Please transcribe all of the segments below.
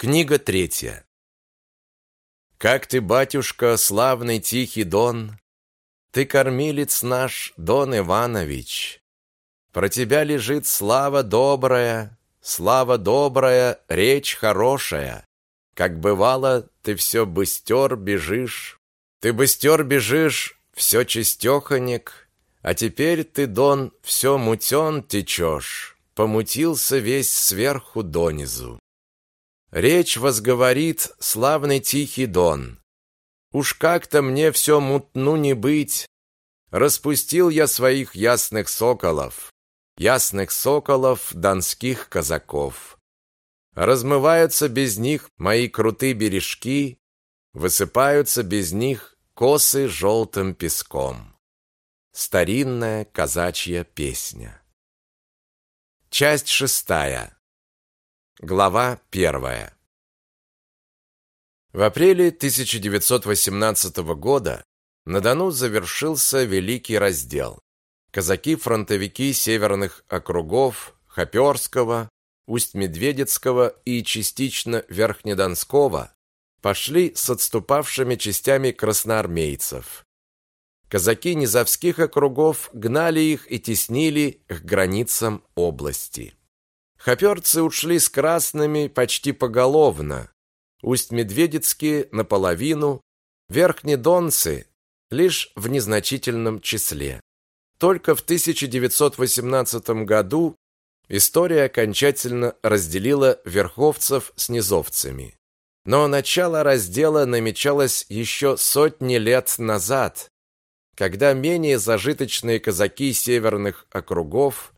Книга третья. Как ты, батюшка, славный тихий Дон, Ты кормилец наш, Дон Иванович. Про тебя лежит слава добрая, Слава добрая, речь хорошая. Как бывало, ты все быстер бежишь. Ты быстер бежишь, все чистеханек, А теперь ты, Дон, все мутен течешь, Помутился весь сверху донизу. Речь возговорит славный тихий дон. Уж как-то мне все мутну не быть. Распустил я своих ясных соколов, ясных соколов донских казаков. Размываются без них мои крутые бережки, высыпаются без них косы желтым песком. Старинная казачья песня. Часть шестая. Глава первая. В апреле 1918 года на Дону завершился Великий раздел. Казаки-фронтовики северных округов Хоперского, Усть-Медведецкого и частично Верхнедонского пошли с отступавшими частями красноармейцев. Казаки низовских округов гнали их и теснили к границам области. Хоперцы ушли с красными почти поголовно, Усть-Медведецкие наполовину, Верхнедонцы лишь в незначительном числе. Только в 1918 году история окончательно разделила верховцев с низовцами. Но начало раздела намечалось еще сотни лет назад, когда менее зажиточные казаки северных округов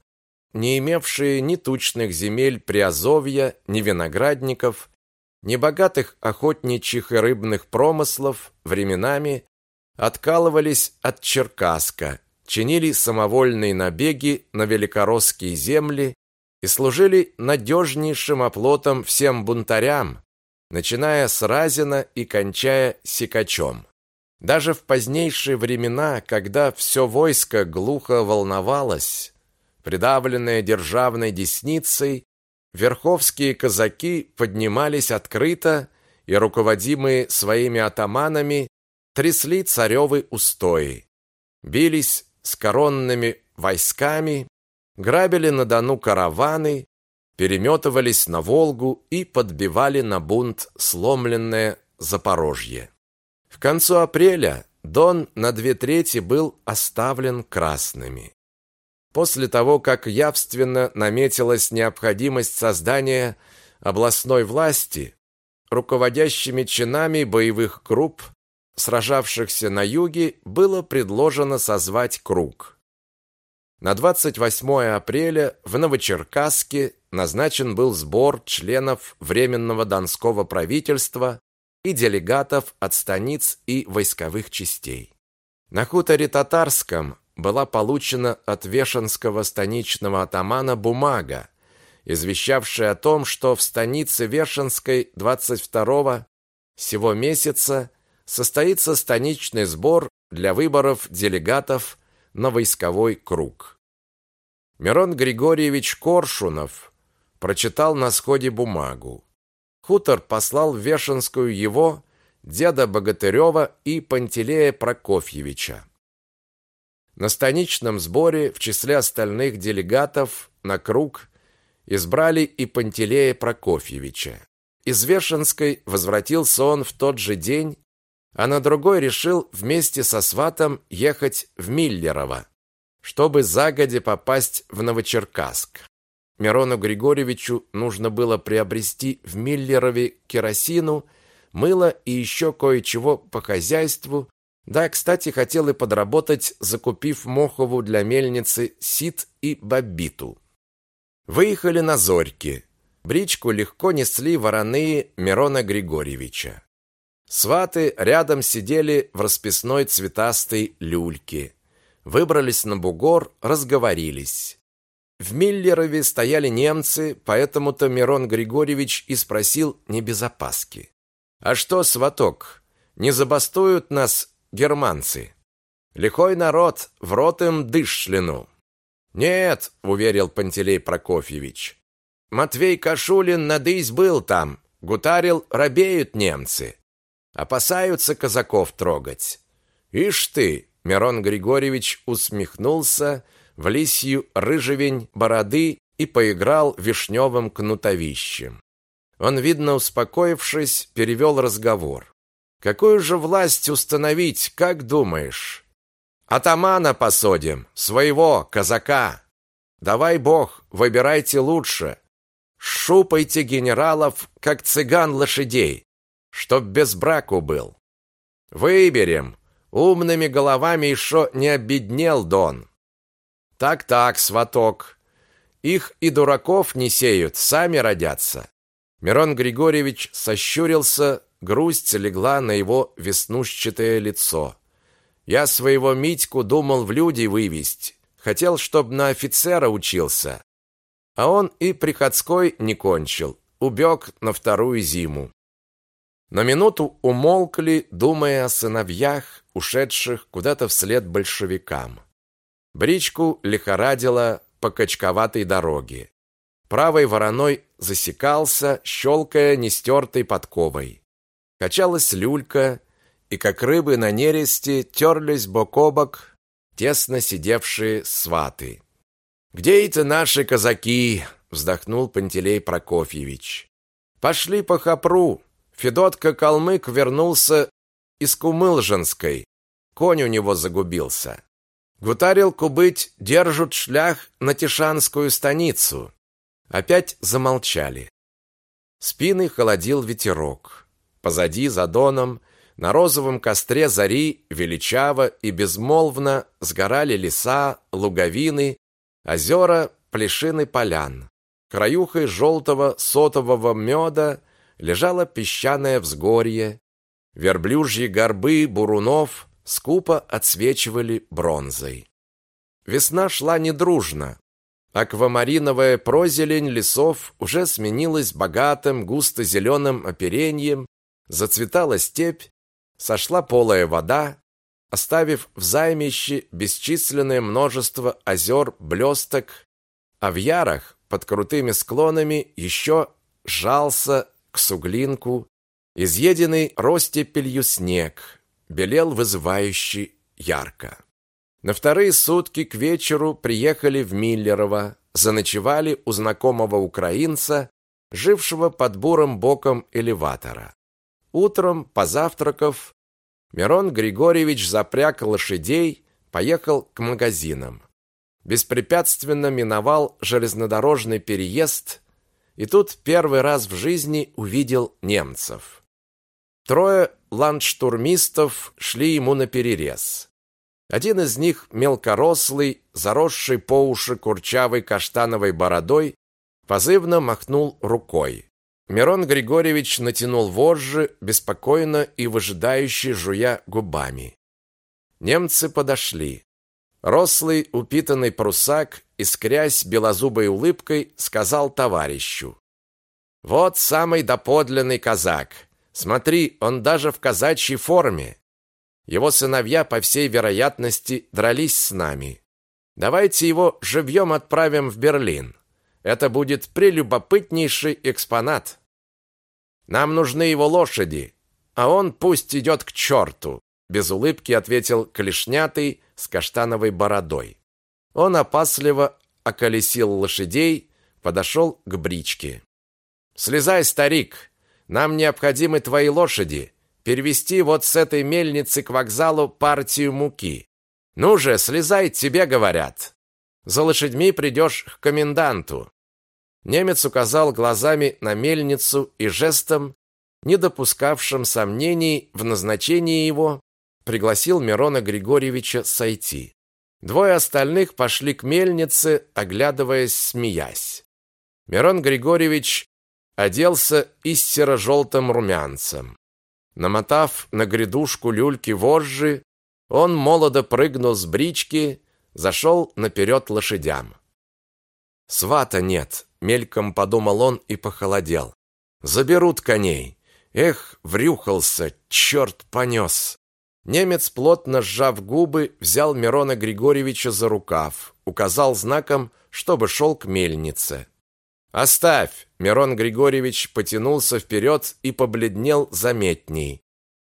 не имевшие ни тучных земель Приазовья, ни виноградников, ни богатых охотничьих и рыбных промыслов, временами откалывались от Черкасска, чинили самовольные набеги на великоросские земли и служили надежнейшим оплотом всем бунтарям, начиная с Разина и кончая Сикачом. Даже в позднейшие времена, когда все войско глухо волновалось, Придавленные державной десницей, верховские казаки поднимались открыто и, руководимые своими атаманами, трясли царевы устои, бились с коронными войсками, грабили на Дону караваны, переметывались на Волгу и подбивали на бунт сломленное Запорожье. В концу апреля Дон на две трети был оставлен красными. После того, как явственно наметилась необходимость создания областной власти, руководящими чинами боевых групп, сражавшихся на юге, было предложено созвать круг. На 28 апреля в Новочеркасске назначен был сбор членов Временного Донского правительства и делегатов от станиц и войсковых частей. На хуторе Татарском была получена от Вешенского станичного атамана бумага, извещавшая о том, что в станице Вешенской 22 сего месяца состоится станичный сбор для выборов делегатов на войсковой круг. Мирон Григорьевич Коршунов прочитал на сходе бумагу. Хутор послал в Вешенскую его, деда Богатырева и Пантелея Прокофьевича. На станичном сборе в числе остальных делегатов на круг избрали и Пантелея Прокофьевича. Из Вешенской возвратился он в тот же день, а на другой решил вместе со сватом ехать в Миллерово, чтобы загоди попасть в Новочеркасск. Мирону Григорьевичу нужно было приобрести в Миллерове керосину, мыло и еще кое-чего по хозяйству, да, кстати, хотел и подработать, закупив Мохову для мельницы сит и бобиту. Выехали на Зорьки. Бричку легко несли вороные Мирона Григорьевича. Сваты рядом сидели в расписной цветастой люльке. Выбрались на бугор, разговорились. В Миллерове стояли немцы, поэтому-то Мирон Григорьевич и спросил не без опаски. «А что, сваток, не забастуют нас германцы. Лихой народ, в рот им дышлину. Нет, уверил Пантелей Прокофьевич. Матвей Кашулин надысь был там, гутарил, робеют немцы. Опасаются казаков трогать. Ишь ты, Мирон Григорьевич усмехнулся в лисью рыжевень бороды и поиграл вишневым кнутовищем. Он, видно, успокоившись, перевел разговор. Какую же власть установить, как думаешь? Атамана посадим, своего казака. Давай бог, выбирайте лучше. Шупайте генералов, как цыган лошадей, чтоб без браку был. Выберем. Умными головами еще не обеднел Дон. Так-так, сваток. Их и дураков не сеют, сами родятся. Мирон Григорьевич сощурился, грусть легла на его веснушчатое лицо. Я своего Митьку думал в люди вывести, хотел, чтоб на офицера учился. А он и приходской не кончил, убег на вторую зиму. На минуту умолкли, думая о сыновьях, ушедших куда-то вслед большевикам. Бричку лихорадило по качковатой дороге. Правой вороной засекался, щелкая нестертой подковой. Качалась люлька, и как рыбы на нересте терлись бок о бок тесно сидевшие сваты. «Где это наши казаки?» — вздохнул Пантелей Прокофьевич. «Пошли по хапру. Федотка Калмык вернулся из Кумылжинской. Конь у него загубился. Гутарилку быть держат шлях на Тишанскую станицу. Опять замолчали. Спины холодил ветерок. Позади, за доном, на розовом костре зари величаво и безмолвно сгорали леса, луговины, озера, плешины полян. Краюхой желтого сотового меда лежало песчаное взгорье. Верблюжьи горбы бурунов скупо отсвечивали бронзой. Весна шла недружно. Аквамариновая прозелень лесов уже сменилась богатым густо-зеленым оперением, зацветала степь, сошла полая вода, оставив в займище бесчисленное множество озер, блесток, а в ярах под крутыми склонами еще жался к суглинку, изъеденный ростепелью снег, белел вызывающе ярко. На вторые сутки к вечеру приехали в Миллерово, заночевали у знакомого украинца, жившего под бурым боком элеватора. Утром, позавтракав, Мирон Григорьевич запряг лошадей, поехал к магазинам. Беспрепятственно миновал железнодорожный переезд и тут первый раз в жизни увидел немцев. Трое ландштурмистов шли ему на перерез. Один из них, мелкорослый, заросший по уши курчавой каштановой бородой, позывно махнул рукой. Мирон Григорьевич натянул вожжи, беспокойно и выжидающе жуя губами. Немцы подошли. Рослый, упитанный прусак, искрясь белозубой улыбкой, сказал товарищу. «Вот самый доподлинный казак. Смотри, он даже в казачьей форме. Его сыновья, по всей вероятности, дрались с нами. Давайте его живьем отправим в Берлин. Это будет прелюбопытнейший экспонат. Нам нужны его лошади, а он пусть идет к черту», без улыбки ответил клешнятый с каштановой бородой. Он опасливо околесил лошадей, подошел к бричке. «Слезай, старик, нам необходимы твои лошади, перевести вот с этой мельницы к вокзалу партию муки. Ну же, слезай, тебе говорят. За лошадьми придешь к коменданту. Немец указал глазами на мельницу и жестом, не допускавшим сомнений в назначении его, пригласил Мирона Григорьевича сойти. Двое остальных пошли к мельнице, оглядываясь, смеясь. Мирон Григорьевич оделся истеро-желтым румянцем. Намотав на грядушку люльки вожжи, он молодо прыгнул с брички, зашел наперед лошадям. «Свата нет», — мельком подумал он и похолодел. «Заберут коней. Эх, врюхался, черт понес». Немец, плотно сжав губы, взял Мирона Григорьевича за рукав, указал знаком, чтобы шел к мельнице. Оставь, Мирон Григорьевич потянулся вперед и побледнел заметней.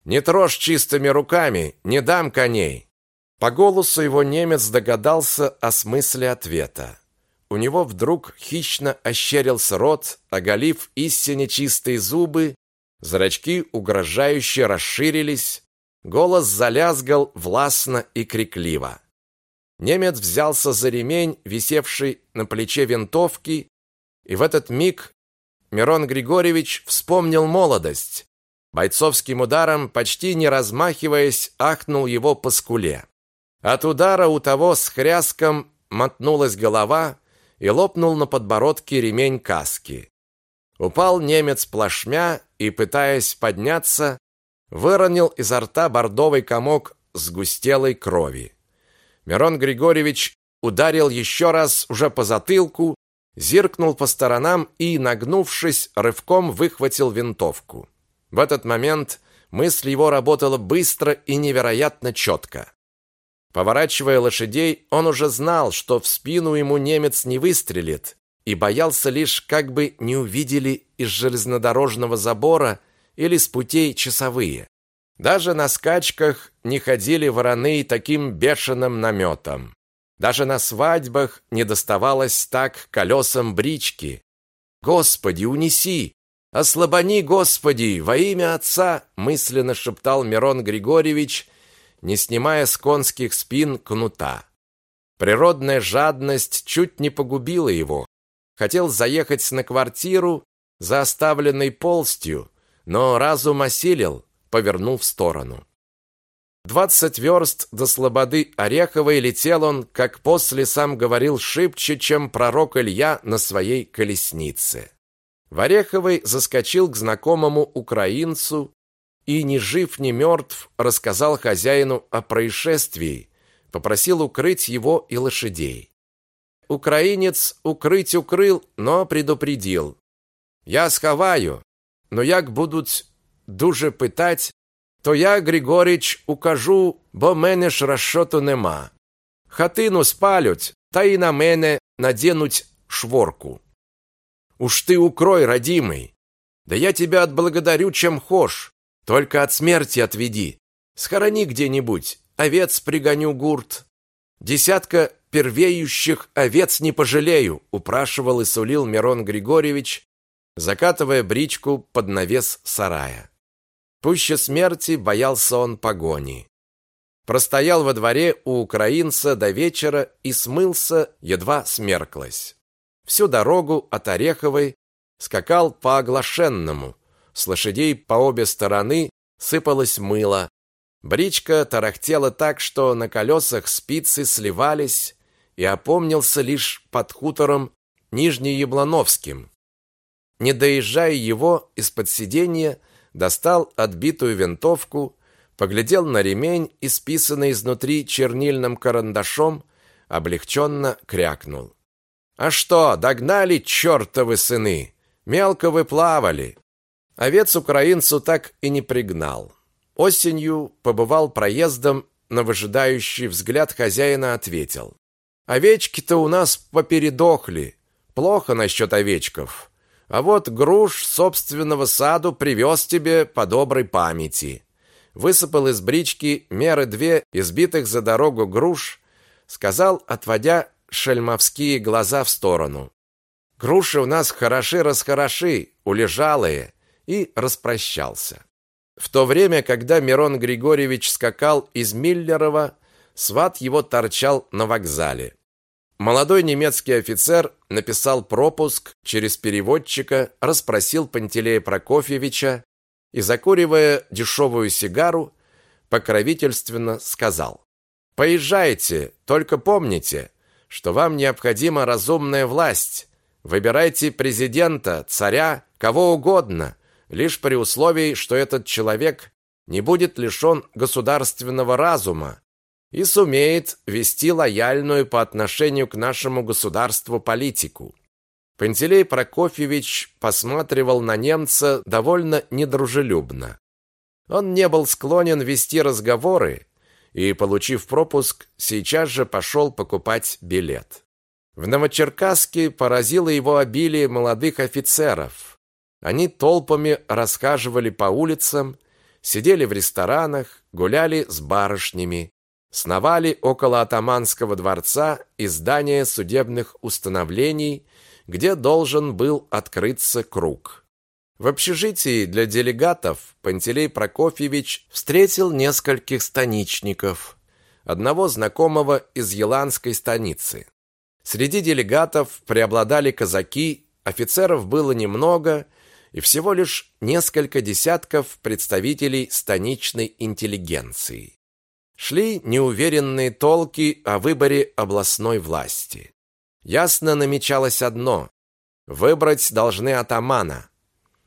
Не трожь чистыми руками, не дам коней. По голосу его немец догадался о смысле ответа. У него вдруг хищно ощерился рот, оголив истине чистые зубы, зрачки угрожающе расширились, голос залязгал властно и крикливо. Немец взялся за ремень, висевший на плече винтовки, и в этот миг Мирон Григорьевич вспомнил молодость. Бойцовским ударом, почти не размахиваясь, ахнул его по скуле. От удара у того с хряском мотнулась голова и лопнул на подбородке ремень каски. Упал немец плашмя и, пытаясь подняться, выронил изо рта бордовый комок сгустелой крови. Мирон Григорьевич ударил еще раз уже по затылку, зиркнул по сторонам и, нагнувшись, рывком выхватил винтовку. В этот момент мысль его работала быстро и невероятно четко. Поворачивая лошадей, он уже знал, что в спину ему немец не выстрелит, и боялся лишь, как бы не увидели из железнодорожного забора или с путей часовые. Даже на скачках не ходили вороны таким бешеным наметом. Даже на свадьбах не доставалось так колесам брички. «Господи, унеси! Ослабони, Господи, во имя Отца!» мысленно шептал Мирон Григорьевич – не снимая с конских спин кнута. Природная жадность чуть не погубила его. Хотел заехать на квартиру за оставленной полстью, но разум осилил, повернул в сторону. Двадцать верст до слободы Ореховой летел он, как после сам говорил, шибче, чем пророк Илья на своей колеснице. В Ореховой заскочил к знакомому украинцу, и ни жив, ни мертв рассказал хозяину о происшествии, попросил укрыть его и лошадей. Украинец укрыть укрыл, но предупредил. Я сховаю, но як будуть дуже питать, то я, Григорич, укажу, бо мене ж розшоту нема. Хатину спалють, та й на мене наденуть шворку. Уж ты укрой, родимый. Да я тебя отблагодарю, чем хошь. Только от смерти отведи. Схорони где-нибудь, овец пригоню гурт. Десятка первеющих овец не пожалею, упрашивал и сулил Мирон Григорьевич, закатывая бричку под навес сарая. Пуще смерти боялся он погони. Простоял во дворе у украинца до вечера и смылся, едва смерклось. Всю дорогу от Ореховой скакал по оглашенному, с лошадей по обе стороны сыпалось мыло. Бричка тарахтела так, что на колесах спицы сливались, и опомнился лишь под хутором Нижнеяблоновским. Не доезжая его, из-под сиденья достал отбитую винтовку, поглядел на ремень, исписанный изнутри чернильным карандашом, облегченно крякнул. «А что, догнали, чертовы сыны? Мелко вы плавали. Овец украинцу так и не пригнал. Осенью побывал проездом, на выжидающий взгляд хозяина ответил. «Овечки-то у нас попередохли. Плохо насчет овечков. А вот груш собственного саду привез тебе по доброй памяти». Высыпал из брички меры две избитых за дорогу груш, сказал, отводя шельмовские глаза в сторону. «Груши у нас хороши-расхороши, улежалые» и распрощался. В то время, когда Мирон Григорьевич скакал из Миллерова, сват его торчал на вокзале. Молодой немецкий офицер написал пропуск через переводчика, расспросил Пантелея Прокофьевича и, закуривая дешевую сигару, покровительственно сказал «Поезжайте, только помните, что вам необходима разумная власть. Выбирайте президента, царя, кого угодно, лишь при условии, что этот человек не будет лишен государственного разума и сумеет вести лояльную по отношению к нашему государству политику. Пантелей Прокофьевич посматривал на немца довольно недружелюбно. Он не был склонен вести разговоры и, получив пропуск, сейчас же пошел покупать билет. В Новочеркасске поразило его обилие молодых офицеров. Они толпами расхаживали по улицам, сидели в ресторанах, гуляли с барышнями, сновали около атаманского дворца и здания судебных установлений, где должен был открыться круг. В общежитии для делегатов Пантелей Прокофьевич встретил нескольких станичников, одного знакомого из Еланской станицы. Среди делегатов преобладали казаки, офицеров было немного, и всего лишь несколько десятков представителей станичной интеллигенции. Шли неуверенные толки о выборе областной власти. Ясно намечалось одно – выбрать должны атамана.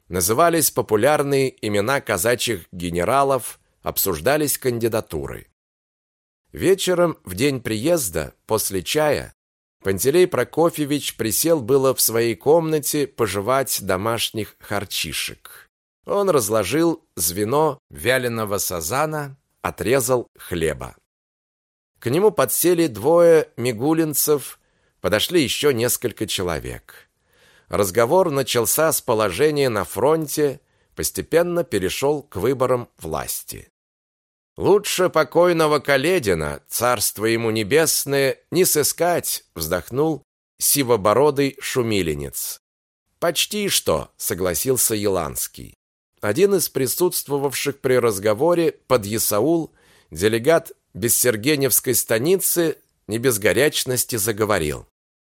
Назывались популярные имена казачьих генералов, обсуждались кандидатуры. Вечером в день приезда, после чая, Пантелей Прокофьевич присел было в своей комнате пожевать домашних харчишек. Он разложил звено вяленого сазана, отрезал хлеба. К нему подсели двое мигулинцев, подошли еще несколько человек. Разговор начался с положения на фронте, постепенно перешел к выборам власти. Лучше покойного Каледина, царство ему небесное, не сыскать, вздохнул сивобородый шумиленец. Почти что, согласился Еланский. Один из присутствовавших при разговоре под Исаул, делегат Бессергеневской станицы, не без горячности заговорил.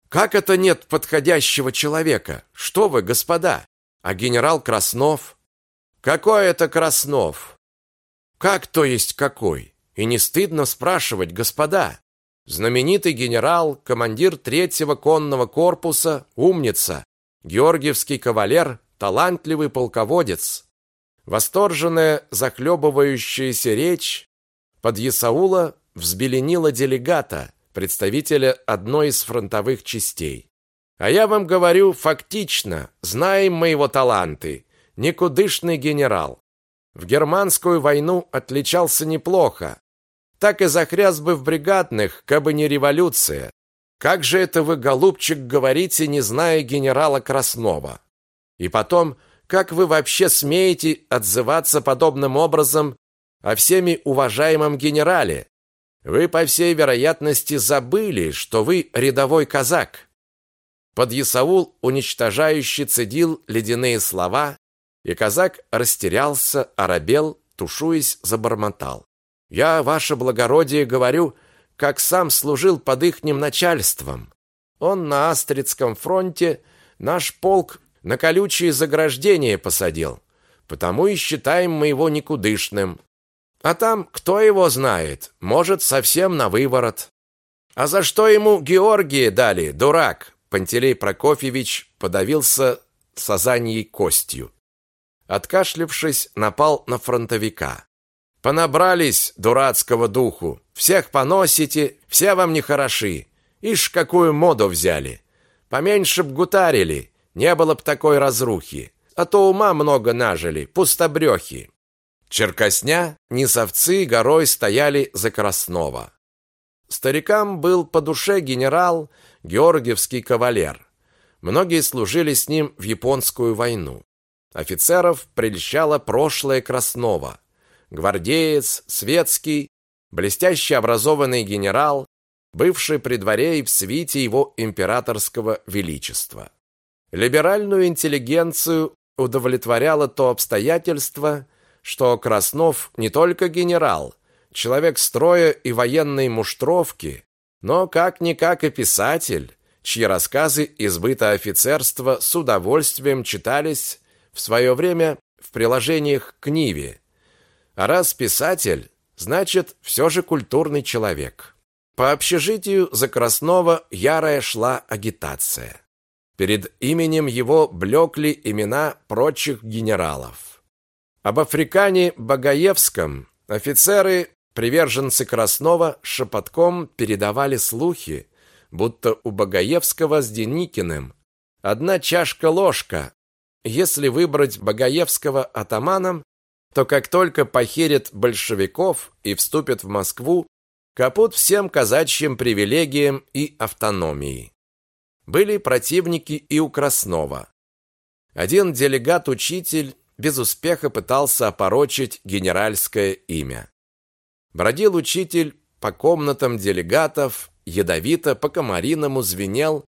Как это нет подходящего человека? Что вы, господа? А генерал Краснов? Какой это Краснов? Как то есть какой? И не стыдно спрашивать, господа? Знаменитый генерал, командир третьего конного корпуса, умница, георгиевский кавалер, талантливый полководец. Восторженная, захлебывающаяся речь под Исаула взбеленила делегата, представителя одной из фронтовых частей. А я вам говорю фактично, знаем мы его таланты. Никудышный генерал. В германскую войну отличался неплохо. Так и захряс бы в бригадных, кабы не революция. Как же это вы, голубчик, говорите, не зная генерала Краснова? И потом, как вы вообще смеете отзываться подобным образом о всеми уважаемом генерале? Вы, по всей вероятности, забыли, что вы рядовой казак. Подъясаул уничтожающе цедил ледяные слова, и казак растерялся, оробел, тушуясь, забормотал. «Я, ваше благородие, говорю, как сам служил под ихним начальством. Он на Астридском фронте наш полк на колючие заграждения посадил, потому и считаем мы его никудышным. А там, кто его знает, может, совсем на выворот. А за что ему Георгия дали, дурак?» Пантелей Прокофьевич подавился сазаньей костью откашлявшись, напал на фронтовика. Понабрались дурацкого духу, всех поносите, все вам не хороши. Ишь, какую моду взяли. Поменьше б гутарили, не было б такой разрухи. А то ума много нажили, пустобрехи. Черкосня, несовцы горой стояли за Краснова. Старикам был по душе генерал Георгиевский кавалер. Многие служили с ним в японскую войну. Офицеров прельщало прошлое Краснова. Гвардеец, светский, блестяще образованный генерал, бывший при дворе и в свите его императорского величества. Либеральную интеллигенцию удовлетворяло то обстоятельство, что Краснов не только генерал, человек строя и военной муштровки, но как-никак и писатель, чьи рассказы из быта офицерства с удовольствием читались в свое время в приложениях к Ниве. А раз писатель, значит, все же культурный человек. По общежитию за Краснова ярая шла агитация. Перед именем его блекли имена прочих генералов. Об африкане Багаевском офицеры, приверженцы Краснова, шепотком передавали слухи, будто у Багаевского с Деникиным одна чашка-ложка если выбрать Багаевского атаманом, то как только похерит большевиков и вступит в Москву, капут всем казачьим привилегиям и автономии. были противники и у Краснова. Один делегат-учитель без успеха пытался опорочить генеральское имя. Бродил учитель по комнатам делегатов, ядовито по-комариному звенел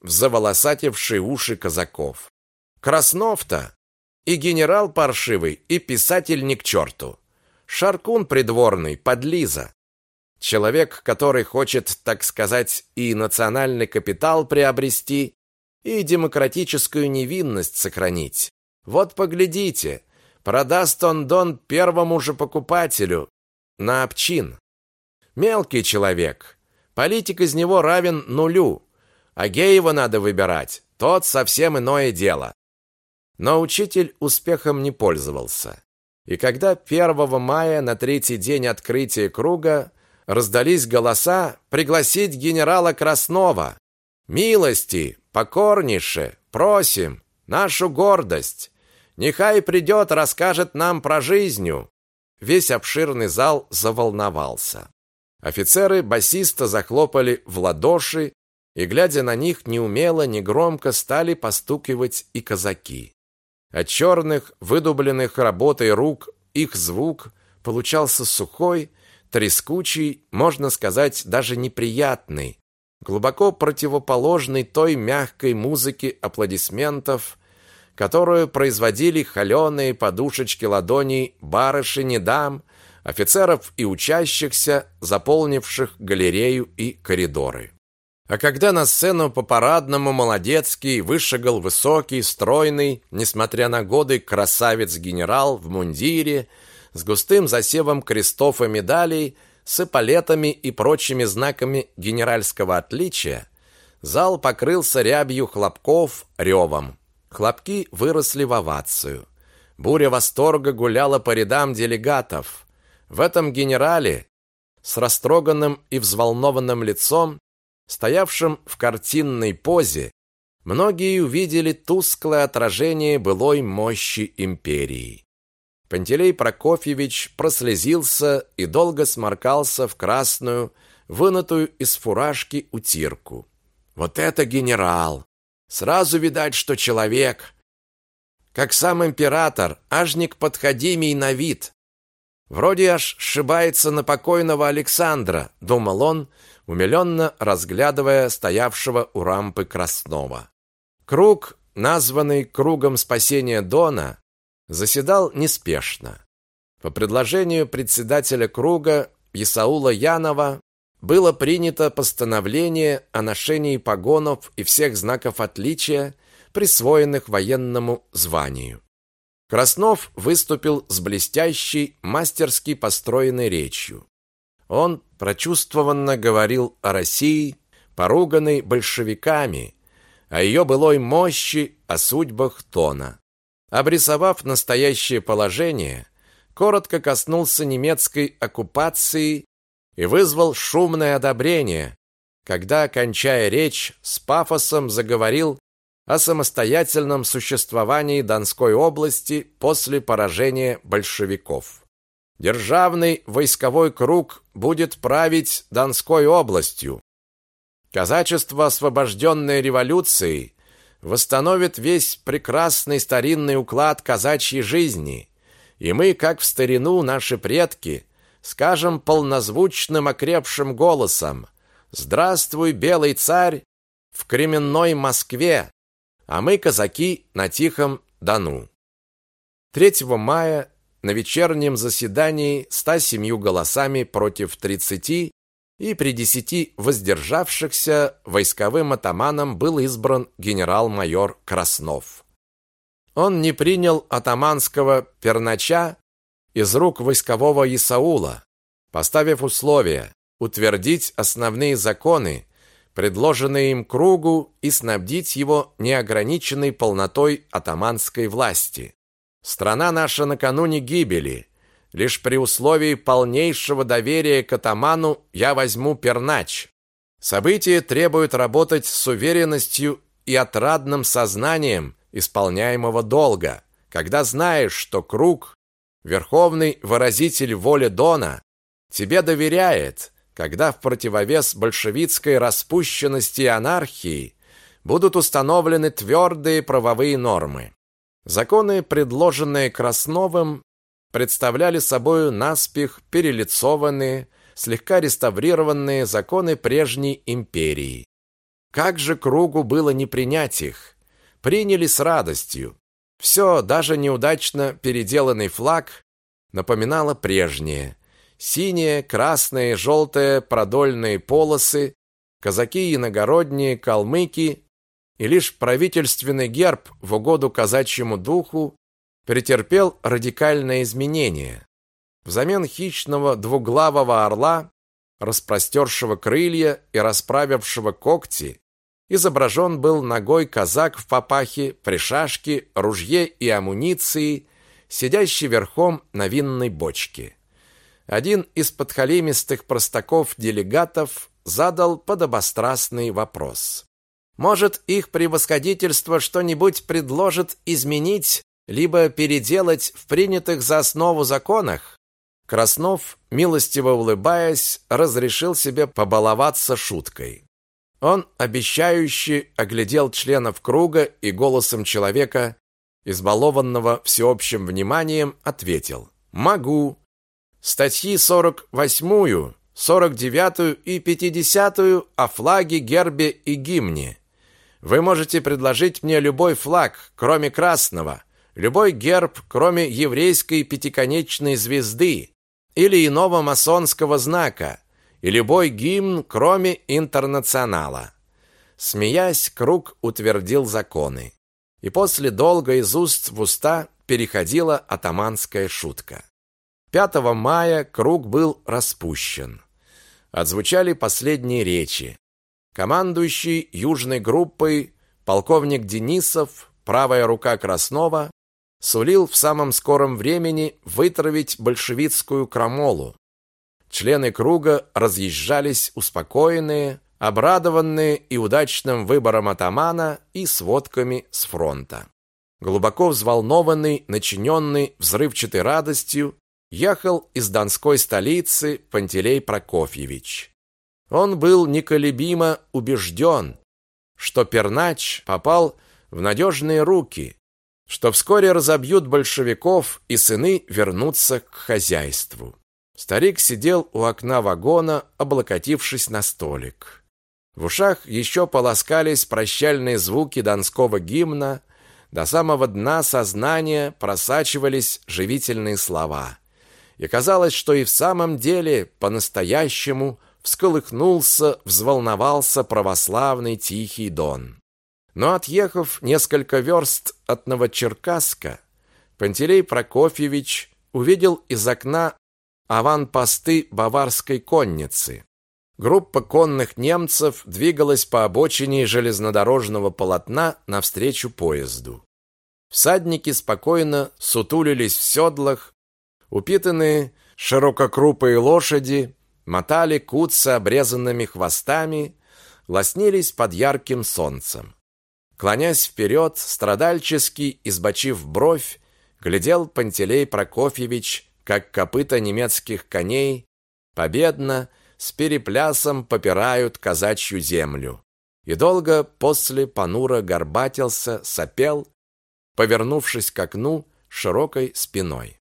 в заволосатившие уши казаков. Краснов-то и генерал паршивый, и писатель ни к черту. Шаркун придворный, подлиза. Человек, который хочет, так сказать, и национальный капитал приобрести, и демократическую невинность сохранить. Вот поглядите, продаст он Дон первому же покупателю на обчин. Мелкий человек. Политик из него равен нулю. А Геева надо выбирать. Тот совсем иное дело. Но учитель успехом не пользовался. И когда 1 мая на третий день открытия круга раздались голоса пригласить генерала Краснова. Милости, покорнейше, просим, нашу гордость. Нехай придет, расскажет нам про жизнью. Весь обширный зал заволновался. Офицеры басиста захлопали в ладоши, и, глядя на них, неумело, негромко стали постукивать и казаки. От черных, выдубленных работой рук их звук получался сухой, трескучий, можно сказать, даже неприятный, глубоко противоположный той мягкой музыке аплодисментов, которую производили холеные подушечки ладоней барышень и дам, офицеров и учащихся, заполнивших галерею и коридоры. А когда на сцену по-парадному молодецкий вышагал высокий, стройный, несмотря на годы, красавец-генерал в мундире, с густым засевом крестов и медалей, с эполетами и прочими знаками генеральского отличия, зал покрылся рябью хлопков, ревом. Хлопки выросли в овацию. Буря восторга гуляла по рядам делегатов. В этом генерале с растроганным и взволнованным лицом, стоявшим в картинной позе, многие увидели тусклое отражение былой мощи империи. Пантелей Прокофьевич прослезился и долго сморкался в красную, вынутую из фуражки утирку. Вот это генерал! Сразу видать, что человек. Как сам император, ажник подходимей на вид. Вроде аж сшибается на покойного Александра, думал он, умиленно разглядывая стоявшего у рампы Краснова. Круг, названный кругом спасения Дона, заседал неспешно. По предложению председателя круга Исаула Янова было принято постановление о ношении погонов и всех знаков отличия, присвоенных военному званию. Краснов выступил с блестящей, мастерски построенной речью. Он прочувствованно говорил о России, поруганной большевиками, о ее былой мощи, о судьбах Тона. Обрисовав настоящее положение, коротко коснулся немецкой оккупации и вызвал шумное одобрение, когда, кончая речь, с пафосом заговорил о самостоятельном существовании Донской области после поражения большевиков. Державный войсковой круг будет править Донской областью. Казачество, освобожденное революцией, восстановит весь прекрасный старинный уклад казачьей жизни, и мы, как в старину наши предки, скажем полнозвучным окрепшим голосом «Здравствуй, белый царь!» в кременной Москве, а мы, казаки, на Тихом Дону. 3 мая на вечернем заседании 107 голосами против 30 и при десяти воздержавшихся войсковым атаманом был избран генерал-майор Краснов. Он не принял атаманского пернача из рук войскового Исаула, поставив условие утвердить основные законы, предложенные им кругу, и снабдить его неограниченной полнотой атаманской власти. Страна наша накануне гибели, Лишь при условии полнейшего доверия к атаману я возьму пернач. События требуют работать с уверенностью и отрадным сознанием исполняемого долга, когда знаешь, что круг, верховный выразитель воли Дона, тебе доверяет, когда в противовес большевистской распущенности и анархии будут установлены твердые правовые нормы. Законы, предложенные Красновым, представляли собою наспех перелицованные, слегка реставрированные законы прежней империи. Как же кругу было не принять их? Приняли с радостью. Все, даже неудачно переделанный флаг, напоминало прежнее. Синие, красные, желтые продольные полосы, казаки иногородние, калмыки и лишь правительственный герб в угоду казачьему духу претерпел радикальное изменение. Взамен хищного двуглавого орла, распростершего крылья и расправившего когти, изображен был ногой казак в папахе, при шашке, ружье и амуниции, сидящий верхом на винной бочке. Один из подхалимистых простаков-делегатов задал подобострастный вопрос. Может, их превосходительство что-нибудь предложит изменить либо переделать в принятых за основу законах? Краснов, милостиво улыбаясь, разрешил себе побаловаться шуткой. Он обещающе оглядел членов круга и голосом человека, избалованного всеобщим вниманием, ответил: "Могу. Статьи 48, 49 и 50 о флаге, гербе и гимне. Вы можете предложить мне любой флаг, кроме красного, любой герб, кроме еврейской пятиконечной звезды или иного масонского знака, и любой гимн, кроме интернационала. Смеясь, Круг утвердил законы. И после долго из уст в уста переходила атаманская шутка. 5 мая Круг был распущен. Отзвучали последние речи. Командующий южной группой полковник Денисов, правая рука Краснова, сулил в самом скором времени вытравить большевистскую крамолу, Члены круга разъезжались успокоенные, обрадованные и удачным выбором атамана и сводками с фронта. Глубоко взволнованный, начиненный взрывчатой радостью, ехал из донской столицы Пантелей Прокофьевич. Он был неколебимо убежден, что Пернач попал в надежные руки, что вскоре разобьют большевиков и сыны вернутся к хозяйству. Старик сидел у окна вагона, облокотившись на столик. В ушах еще полоскались прощальные звуки донского гимна, до самого дна сознания просачивались живительные слова. И казалось, что и в самом деле по-настоящему всколыхнулся, взволновался православный Тихий Дон. Но отъехав несколько верст от Новочеркасска, Пантелей Прокофьевич увидел из окна аванпосты баварской конницы. Группа конных немцев двигалась по обочине железнодорожного полотна навстречу поезду. Всадники спокойно сутулились в седлах, упитанные ширококрупые лошади мотали куцы обрезанными хвостами, лоснились под ярким солнцем. Клонясь вперед, страдальчески избочив бровь, глядел Пантелей Прокофьевич как копыта немецких коней победно с переплясом попирают казачью землю. И долго после понуро горбатился, сопел, повернувшись к окну широкой спиной.